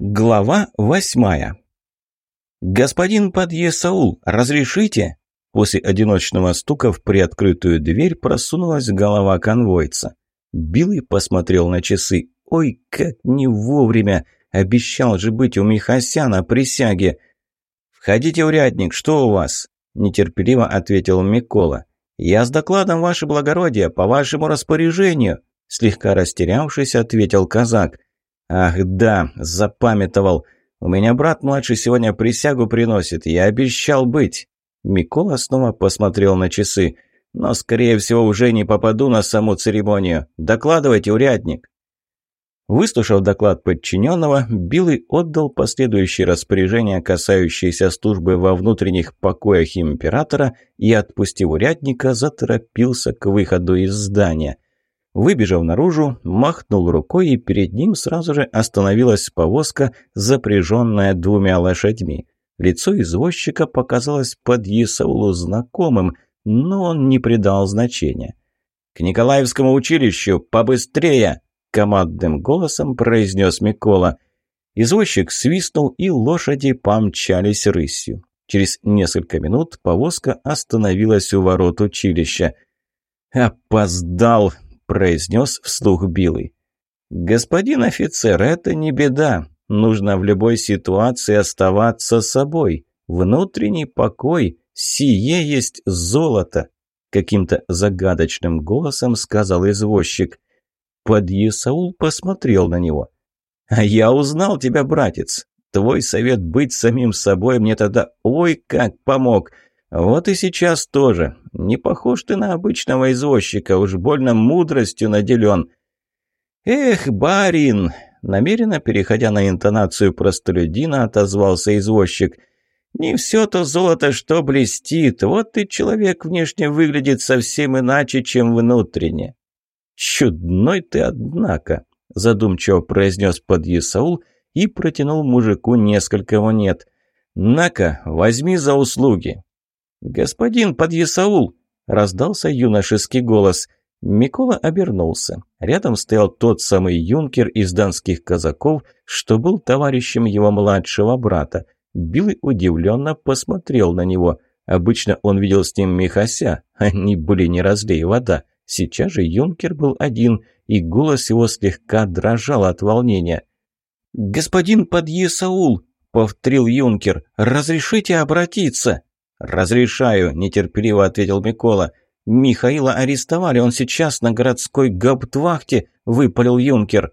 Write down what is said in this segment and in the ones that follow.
Глава восьмая. «Господин Подъесаул, разрешите?» После одиночного стука в приоткрытую дверь просунулась голова конвойца. Билый посмотрел на часы. «Ой, как не вовремя! Обещал же быть у Михася на присяге!» «Входите, урядник, что у вас?» Нетерпеливо ответил Микола. «Я с докладом, ваше благородие, по вашему распоряжению!» Слегка растерявшись, ответил казак. «Ах да, запамятовал. У меня брат младший сегодня присягу приносит. Я обещал быть». Микола снова посмотрел на часы. «Но, скорее всего, уже не попаду на саму церемонию. Докладывайте, урядник». Выслушав доклад подчиненного, Билый отдал последующие распоряжения, касающиеся службы во внутренних покоях императора, и, отпустив урядника, заторопился к выходу из здания – Выбежав наружу, махнул рукой, и перед ним сразу же остановилась повозка, запряженная двумя лошадьми. Лицо извозчика показалось под Исаулу знакомым, но он не придал значения. «К Николаевскому училищу! Побыстрее!» — командным голосом произнес Микола. Извозчик свистнул, и лошади помчались рысью. Через несколько минут повозка остановилась у ворот училища. «Опоздал!» Произнес вслух Билый. «Господин офицер, это не беда. Нужно в любой ситуации оставаться собой. Внутренний покой, сие есть золото», каким-то загадочным голосом сказал извозчик. Подъесаул посмотрел на него. «А я узнал тебя, братец. Твой совет быть самим собой мне тогда ой как помог. Вот и сейчас тоже. Не похож ты на обычного извозчика, уж больно мудростью наделен. Эх, барин! Намеренно переходя на интонацию простолюдина, отозвался извозчик. Не все то золото, что блестит. Вот и человек внешне выглядит совсем иначе, чем внутренне. Чудной ты, однако, задумчиво произнес подъясаул и протянул мужику несколько монет. «На-ка, возьми за услуги. «Господин подъясаул!» – раздался юношеский голос. Микола обернулся. Рядом стоял тот самый юнкер из донских казаков, что был товарищем его младшего брата. Билый удивленно посмотрел на него. Обычно он видел с ним Михася, они были не разлей вода. Сейчас же юнкер был один, и голос его слегка дрожал от волнения. «Господин подъясаул!» – повторил юнкер. «Разрешите обратиться?» «Разрешаю», – нетерпеливо ответил Микола. «Михаила арестовали, он сейчас на городской гауптвахте», – выпалил юнкер.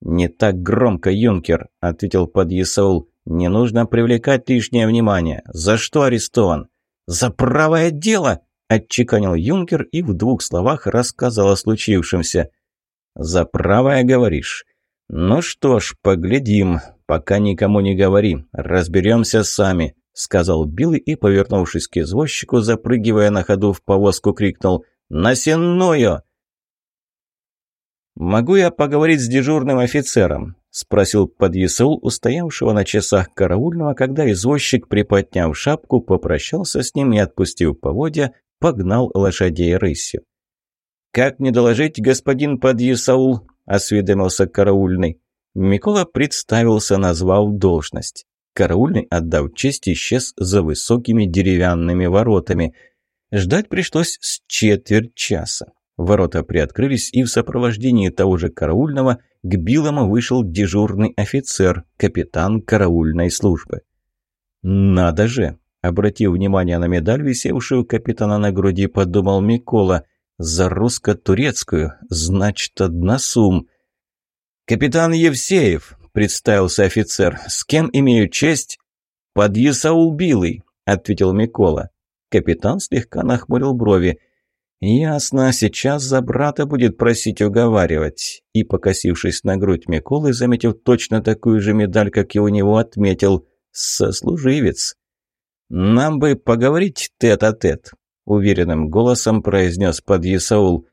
«Не так громко, юнкер», – ответил подъясаул. «Не нужно привлекать лишнее внимание. За что арестован?» «За правое дело!» – отчеканил юнкер и в двух словах рассказал о случившемся. «За правое, говоришь?» «Ну что ж, поглядим. Пока никому не говори. Разберемся сами. — сказал Билл и, повернувшись к извозчику, запрыгивая на ходу в повозку, крикнул «На сенную!» «Могу я поговорить с дежурным офицером?» — спросил подъясаул устоявшего на часах караульного, когда извозчик, приподняв шапку, попрощался с ним и, отпустив поводья, погнал лошадей рысью. «Как мне доложить, господин подъясаул?» — осведомился караульный. Микола представился, назвал должность. Караульный, отдав честь, исчез за высокими деревянными воротами. Ждать пришлось с четверть часа. Ворота приоткрылись, и в сопровождении того же караульного к Билому вышел дежурный офицер, капитан караульной службы. «Надо же!» – обратив внимание на медаль, висевшую капитана на груди, подумал Микола. «За русско-турецкую, значит, односум». «Капитан Евсеев!» – представился офицер. «С кем имею честь?» «Подъясаул Билый», – ответил Микола. Капитан слегка нахмурил брови. «Ясно, сейчас за брата будет просить уговаривать». И, покосившись на грудь Миколы, заметив точно такую же медаль, как и у него, отметил «сослуживец». «Нам бы поговорить тет-а-тет», -тет, уверенным голосом произнес подъясаул.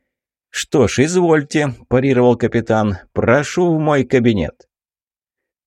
«Что ж, извольте», – парировал капитан, – «прошу в мой кабинет».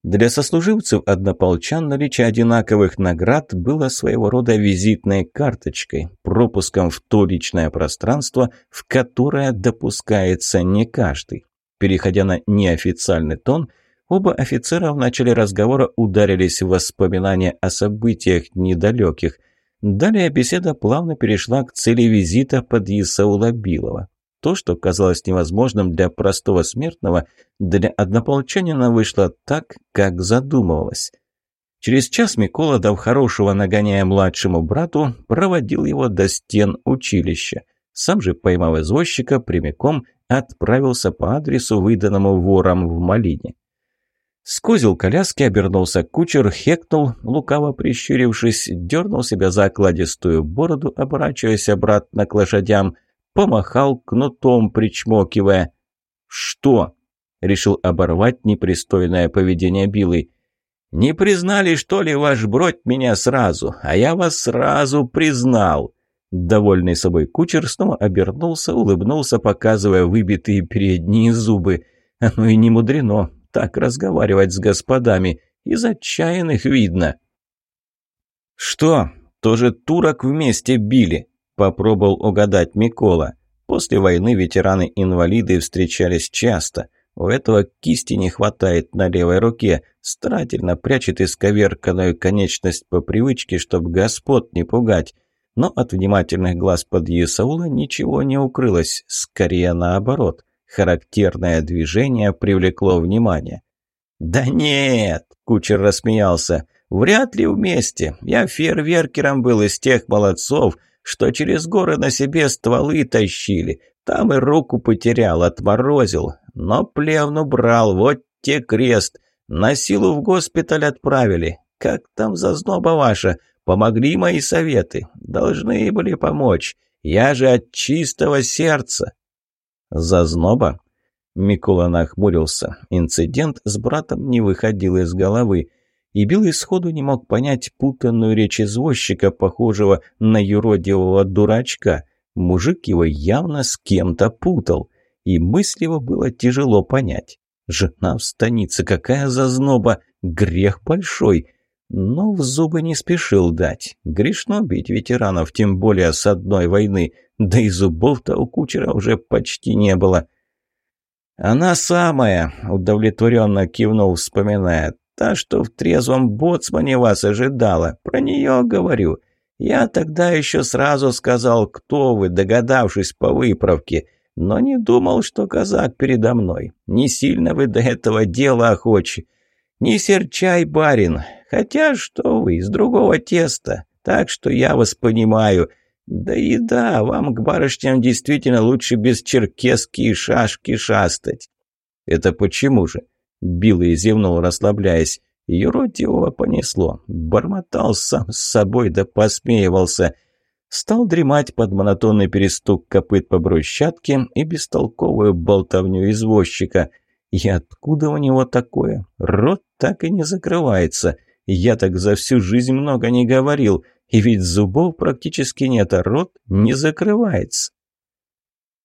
Для сослуживцев однополчан наличие одинаковых наград было своего рода визитной карточкой, пропуском в то личное пространство, в которое допускается не каждый. Переходя на неофициальный тон, Оба офицера в начале разговора ударились в воспоминания о событиях недалеких. Далее беседа плавно перешла к цели визита под Исаула Билова. То, что казалось невозможным для простого смертного, для однополчанина вышло так, как задумывалось. Через час Микола, хорошего нагоняя младшему брату, проводил его до стен училища. Сам же, поймав извозчика, прямиком отправился по адресу, выданному вором в Малине. Скозил коляски, обернулся кучер, хекнул, лукаво прищурившись, дернул себя за окладистую бороду, оборачиваясь обратно к лошадям – помахал кнутом, причмокивая. «Что?» — решил оборвать непристойное поведение Билы. «Не признали, что ли, ваш бродь меня сразу, а я вас сразу признал!» Довольный собой кучер снова обернулся, улыбнулся, показывая выбитые передние зубы. Оно и не мудрено так разговаривать с господами. Из отчаянных видно. «Что, тоже турок вместе били?» Попробовал угадать Микола. После войны ветераны-инвалиды встречались часто. У этого кисти не хватает на левой руке. Старательно прячет исковерканную конечность по привычке, чтобы господ не пугать. Но от внимательных глаз под Исаула ничего не укрылось. Скорее наоборот. Характерное движение привлекло внимание. «Да нет!» – кучер рассмеялся. «Вряд ли вместе. Я фейерверкером был из тех молодцов, что через горы на себе стволы тащили. Там и руку потерял, отморозил. Но плевну брал, вот те крест. На силу в госпиталь отправили. Как там зазноба ваша? Помогли мои советы. Должны были помочь. Я же от чистого сердца. Зазноба? Микола нахмурился. Инцидент с братом не выходил из головы и Билый сходу не мог понять путанную речь извозчика, похожего на юродивого дурачка. Мужик его явно с кем-то путал, и мысль его было тяжело понять. Жена в станице, какая зазноба, грех большой. Но в зубы не спешил дать. Грешно бить ветеранов, тем более с одной войны. Да и зубов-то у кучера уже почти не было. «Она самая», — удовлетворенно кивнул, вспоминая. Та, что в трезвом боцмане вас ожидала. Про нее говорю. Я тогда еще сразу сказал, кто вы, догадавшись по выправке. Но не думал, что казак передо мной. Не сильно вы до этого дела охочи. Не серчай, барин. Хотя, что вы, из другого теста. Так что я вас понимаю. Да и да, вам к барышням действительно лучше без черкески шашки шастать. Это почему же? Билый зевнул, расслабляясь. Юродивого понесло. Бормотал сам с собой да посмеивался. Стал дремать под монотонный перестук копыт по брусчатке и бестолковую болтовню извозчика. И откуда у него такое? Рот так и не закрывается. Я так за всю жизнь много не говорил. И ведь зубов практически нет, а рот не закрывается.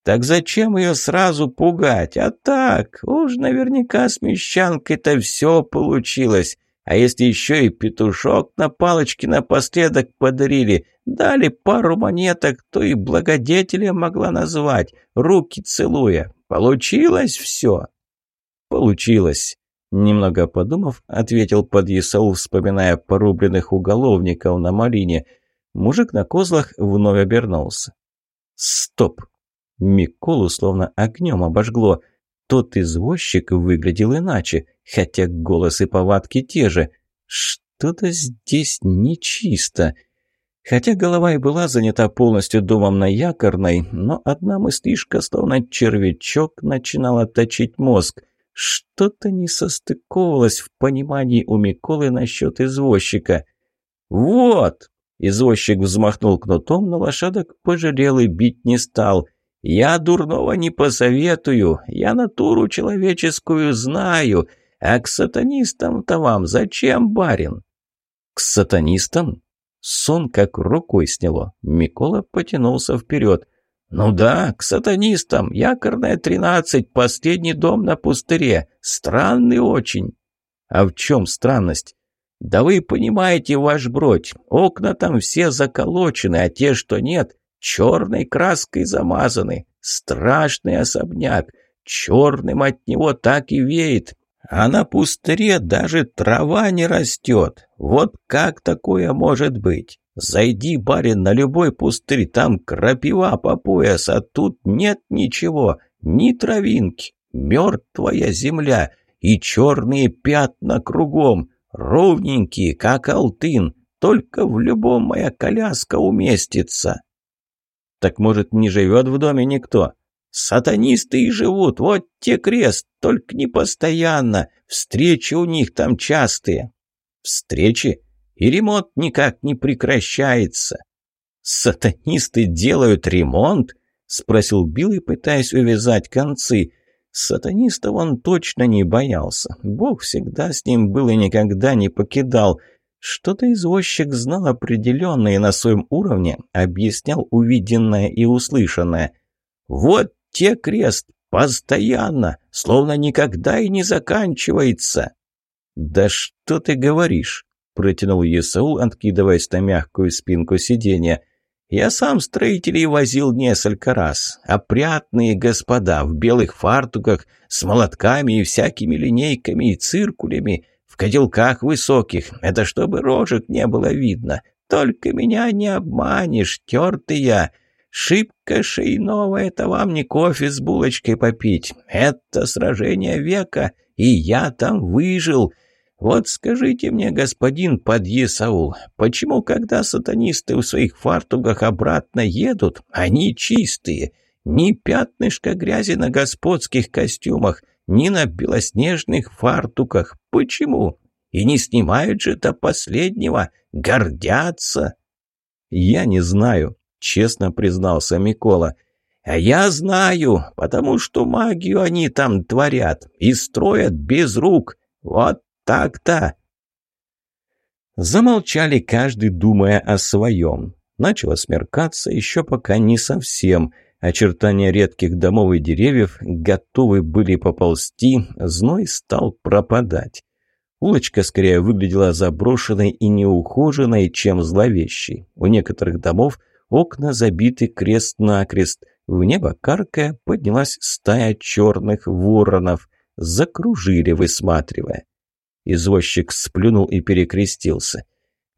Так зачем ее сразу пугать? А так, уж наверняка с мещанкой-то все получилось. А если еще и петушок на палочке напоследок подарили, дали пару монеток, то и благодетеля могла назвать, руки целуя. Получилось все? Получилось. Немного подумав, ответил подъясаул, вспоминая порубленных уголовников на малине. Мужик на козлах вновь обернулся. «Стоп!» Миколу словно огнем обожгло. Тот извозчик выглядел иначе, хотя голос и повадки те же. Что-то здесь нечисто. Хотя голова и была занята полностью домом на якорной, но одна мыслишка, словно червячок, начинала точить мозг. Что-то не состыковывалось в понимании у Миколы насчет извозчика. «Вот!» Извозчик взмахнул кнутом, но лошадок пожалел и бить не стал. Я дурного не посоветую, я натуру человеческую знаю, а к сатанистам-то вам зачем, барин?» «К сатанистам?» Сон как рукой сняло. Микола потянулся вперед. «Ну да, к сатанистам. Якорная тринадцать, последний дом на пустыре. Странный очень». «А в чем странность?» «Да вы понимаете, ваш бродь, окна там все заколочены, а те, что нет, черной краской замазаны. Страшный особняк. Черным от него так и веет. А на пустыре даже трава не растет. Вот как такое может быть? Зайди, барин, на любой пустырь, там крапива по пояс, а тут нет ничего, ни травинки, мертвая земля и черные пятна кругом, ровненькие, как алтын, только в любом моя коляска уместится. Так может, не живет в доме никто? Сатанисты и живут, вот те крест, только не постоянно. Встречи у них там частые. Встречи? И ремонт никак не прекращается. Сатанисты делают ремонт? Спросил Билл, пытаясь увязать концы. Сатанистов он точно не боялся. Бог всегда с ним был и никогда не покидал. Что-то извозчик знал определенно на своем уровне объяснял увиденное и услышанное. «Вот те крест, постоянно, словно никогда и не заканчивается». «Да что ты говоришь?» – протянул Есаул, откидываясь на мягкую спинку сиденья. «Я сам строителей возил несколько раз. Опрятные господа в белых фартуках, с молотками и всякими линейками и циркулями, в котелках высоких. Это чтобы рожек не было видно. Только меня не обманешь, тертый я». Шибко шейного — это вам не кофе с булочкой попить. Это сражение века, и я там выжил. Вот скажите мне, господин Подъесаул, почему, когда сатанисты в своих фартугах обратно едут, они чистые, ни пятнышка грязи на господских костюмах, ни на белоснежных фартуках? Почему? И не снимают же до последнего, гордятся. Я не знаю, честно признался Микола. «А я знаю, потому что магию они там творят и строят без рук. Вот так-то!» Замолчали каждый, думая о своем. Начало смеркаться, еще пока не совсем. Очертания редких домов и деревьев готовы были поползти, зной стал пропадать. Улочка скорее выглядела заброшенной и неухоженной, чем зловещей. У некоторых домов – Окна забиты крест-накрест. В небо каркая поднялась стая черных воронов. Закружили, высматривая. Извозчик сплюнул и перекрестился.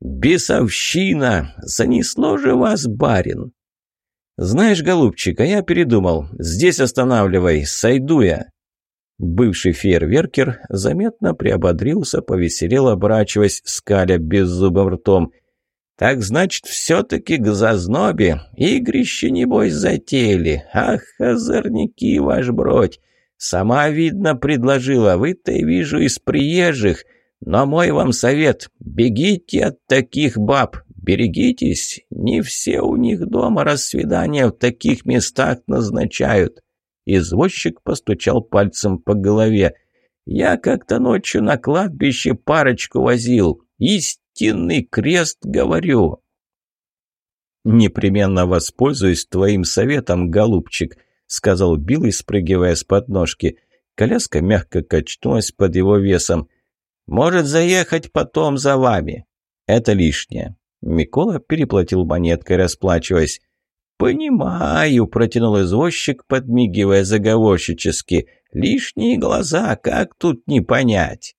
«Бесовщина! Занесло же вас, барин!» «Знаешь, голубчик, а я передумал. Здесь останавливай, сойду я». Бывший фейерверкер заметно приободрился, повеселел, оборачиваясь, скаля беззубым ртом – так значит, все-таки к зазнобе игрище, небось, затеяли. Ах, озорники, ваш бродь! Сама, видно, предложила, вы-то, вижу, из приезжих. Но мой вам совет, бегите от таких баб, берегитесь. Не все у них дома рассвидания в таких местах назначают. Извозчик постучал пальцем по голове. Я как-то ночью на кладбище парочку возил. Истинный крест, говорю!» «Непременно воспользуюсь твоим советом, голубчик», — сказал Билл, спрыгивая с подножки. Коляска мягко качнулась под его весом. «Может заехать потом за вами». «Это лишнее». Микола переплатил монеткой, расплачиваясь. «Понимаю», — протянул извозчик, подмигивая заговорщически. «Лишние глаза, как тут не понять?»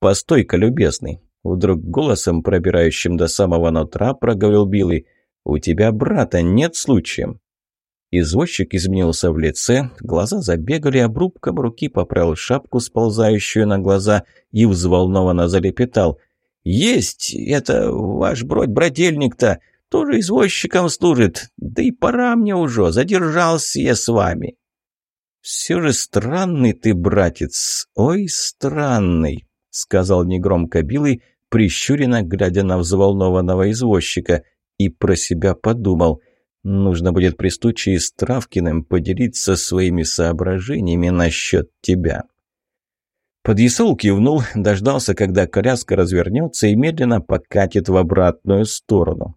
«Постой-ка, любезный, Вдруг голосом, пробирающим до самого нутра, проговорил Билли. «У тебя брата нет случаем?» Извозчик изменился в лице, глаза забегали, обрубком руки поправил шапку, сползающую на глаза, и взволнованно залепетал. «Есть! Это ваш бродь-бродельник-то! Тоже извозчиком служит! Да и пора мне уже, задержался я с вами!» «Все же странный ты, братец, ой, странный!» — сказал негромко Билый, прищуренно глядя на взволнованного извозчика, и про себя подумал. Нужно будет при случае с Травкиным поделиться своими соображениями насчет тебя. Подъясол кивнул, дождался, когда коляска развернется и медленно покатит в обратную сторону.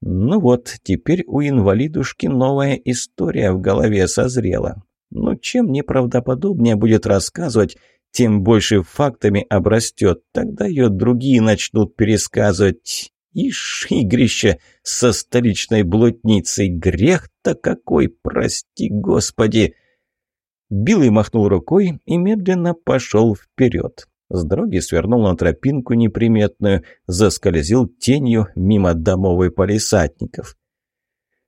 Ну вот, теперь у инвалидушки новая история в голове созрела. Ну чем неправдоподобнее будет рассказывать, тем больше фактами обрастет. Тогда ее другие начнут пересказывать. Ишь, игрище со столичной блудницей. Грех-то какой, прости господи. Билый махнул рукой и медленно пошел вперед. С дороги свернул на тропинку неприметную, заскользил тенью мимо домов и полисадников.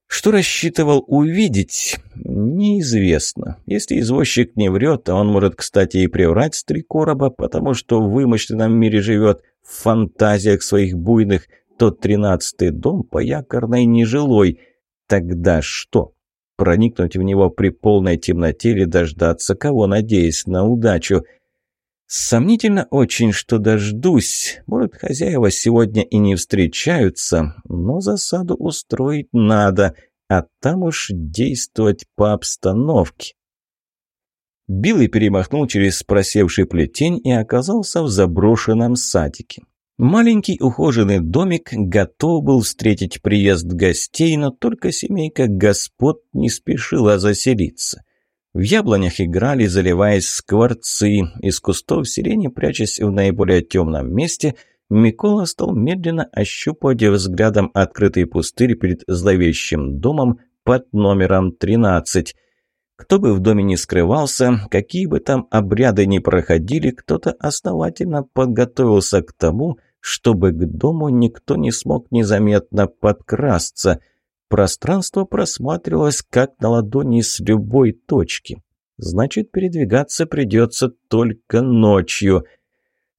Что рассчитывал увидеть, неизвестно. Если извозчик не врет, а он может, кстати, и приврать с три короба, потому что в вымышленном мире живет, в фантазиях своих буйных, то тринадцатый дом по якорной нежилой. Тогда что? Проникнуть в него при полной темноте или дождаться кого, надеясь на удачу – Сомнительно очень, что дождусь. Может, хозяева сегодня и не встречаются, но засаду устроить надо, а там уж действовать по обстановке. Билый перемахнул через просевший плетень и оказался в заброшенном садике. Маленький ухоженный домик готов был встретить приезд гостей, но только семейка господ не спешила заселиться. В яблонях играли, заливаясь скворцы. Из кустов сирени, прячась в наиболее темном месте, Микола стал медленно ощупывать взглядом открытый пустырь перед зловещим домом под номером 13. Кто бы в доме ни скрывался, какие бы там обряды ни проходили, кто-то основательно подготовился к тому, чтобы к дому никто не смог незаметно подкрасться – Пространство просматривалось как на ладони с любой точки. Значит, передвигаться придется только ночью.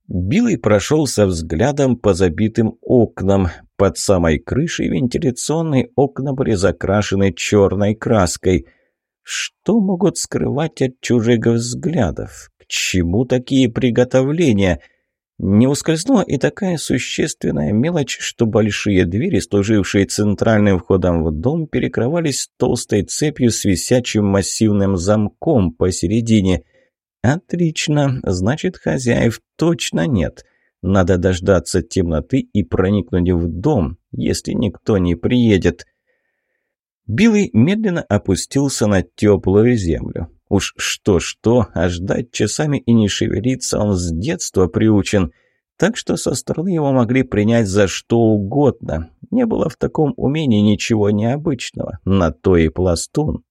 Билый прошелся взглядом по забитым окнам. Под самой крышей вентиляционные окна были закрашены черной краской. Что могут скрывать от чужих взглядов? К чему такие приготовления – не ускользнула и такая существенная мелочь, что большие двери, служившие центральным входом в дом, перекрывались толстой цепью с висячим массивным замком посередине. «Отлично, значит, хозяев точно нет. Надо дождаться темноты и проникнуть в дом, если никто не приедет». Билый медленно опустился на теплую землю. Уж что-что, а ждать часами и не шевелиться он с детства приучен. Так что со стороны его могли принять за что угодно. Не было в таком умении ничего необычного. На то и пластун.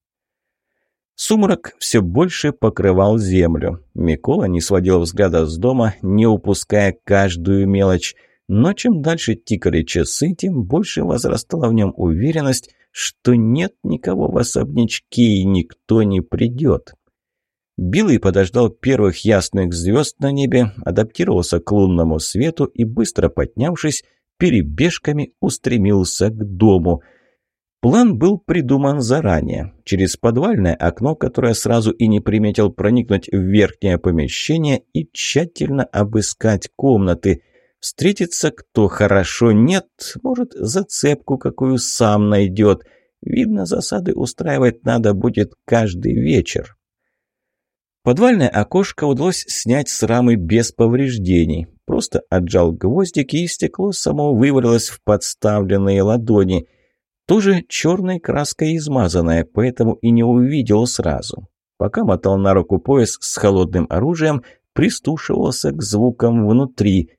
Сумрак все больше покрывал землю. Микола не сводил взгляда с дома, не упуская каждую мелочь. Но чем дальше тикали часы, тем больше возрастала в нем уверенность, что нет никого в особнячке и никто не придет. Билый подождал первых ясных звезд на небе, адаптировался к лунному свету и, быстро поднявшись, перебежками устремился к дому. План был придуман заранее. Через подвальное окно, которое сразу и не приметил проникнуть в верхнее помещение и тщательно обыскать комнаты – Встретиться кто хорошо нет, может, зацепку какую сам найдет. Видно, засады устраивать надо будет каждый вечер. Подвальное окошко удалось снять с рамы без повреждений. Просто отжал гвоздики, и стекло само вывалилось в подставленные ладони. Тоже черной краской измазанное, поэтому и не увидел сразу. Пока мотал на руку пояс с холодным оружием, пристушивался к звукам внутри.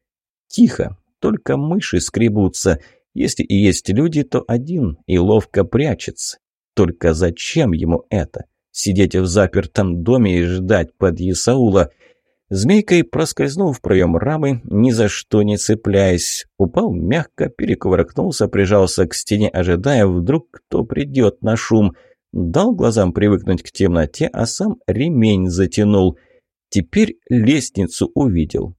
Тихо, только мыши скребутся. Если и есть люди, то один и ловко прячется. Только зачем ему это? Сидеть в запертом доме и ждать под Исаула. Змейкой проскользнул в проем рамы, ни за что не цепляясь. Упал мягко, перекувыркнулся, прижался к стене, ожидая, вдруг кто придет на шум. Дал глазам привыкнуть к темноте, а сам ремень затянул. Теперь лестницу увидел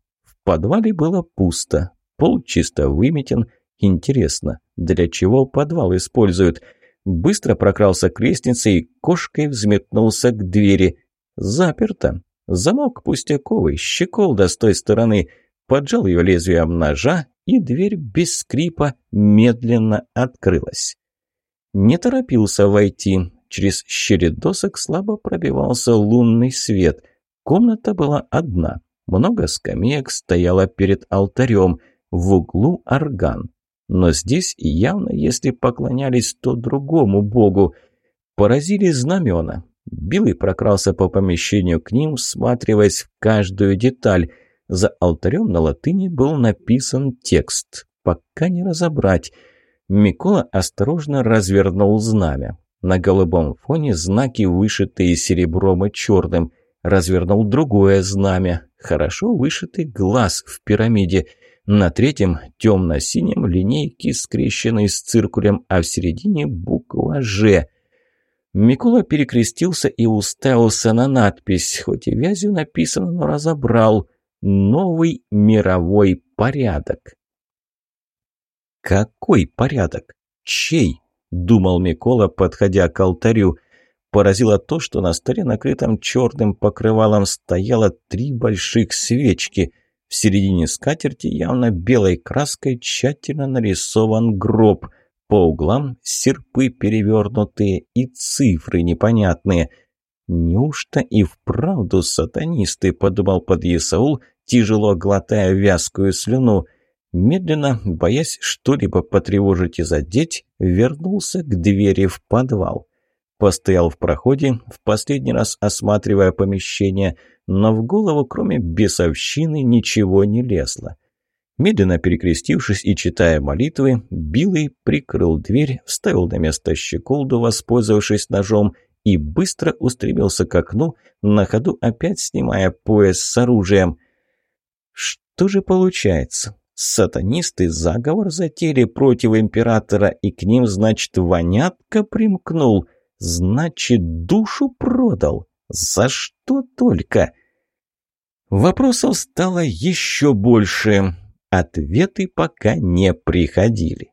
подвале было пусто. Пол чисто выметен. Интересно, для чего подвал используют? Быстро прокрался к лестнице и кошкой взметнулся к двери. Заперто. Замок пустяковый, щеколда с той стороны. Поджал ее лезвием ножа, и дверь без скрипа медленно открылась. Не торопился войти. Через щели досок слабо пробивался лунный свет. Комната была одна. Много скамеек стояло перед алтарем, в углу орган. Но здесь явно, если поклонялись, то другому богу. Поразили знамена. Билый прокрался по помещению к ним, всматриваясь в каждую деталь. За алтарем на латыни был написан текст. Пока не разобрать. Микола осторожно развернул знамя. На голубом фоне знаки, вышитые серебром и черным. Развернул другое знамя. Хорошо вышитый глаз в пирамиде. На третьем темно-синем линейки, скрещенные с циркулем, а в середине буква «Ж». Микола перекрестился и уставился на надпись, хоть и вязью написано, но разобрал «Новый мировой порядок». «Какой порядок? Чей?» – думал Микола, подходя к алтарю. Поразило то, что на столе, накрытом черным покрывалом, стояло три больших свечки. В середине скатерти явно белой краской тщательно нарисован гроб. По углам серпы перевернутые и цифры непонятные. «Неужто и вправду сатанисты?» – подумал подъясаул, тяжело глотая вязкую слюну – Медленно, боясь что-либо потревожить и задеть, вернулся к двери в подвал. Постоял в проходе, в последний раз осматривая помещение, но в голову, кроме бесовщины, ничего не лезло. Медленно перекрестившись и читая молитвы, Билый прикрыл дверь, вставил на место щеколду, воспользовавшись ножом, и быстро устремился к окну, на ходу опять снимая пояс с оружием. Что же получается? Сатанисты заговор затеяли против императора, и к ним, значит, вонятка примкнул. Значит, душу продал. За что только? Вопросов стало еще больше. Ответы пока не приходили.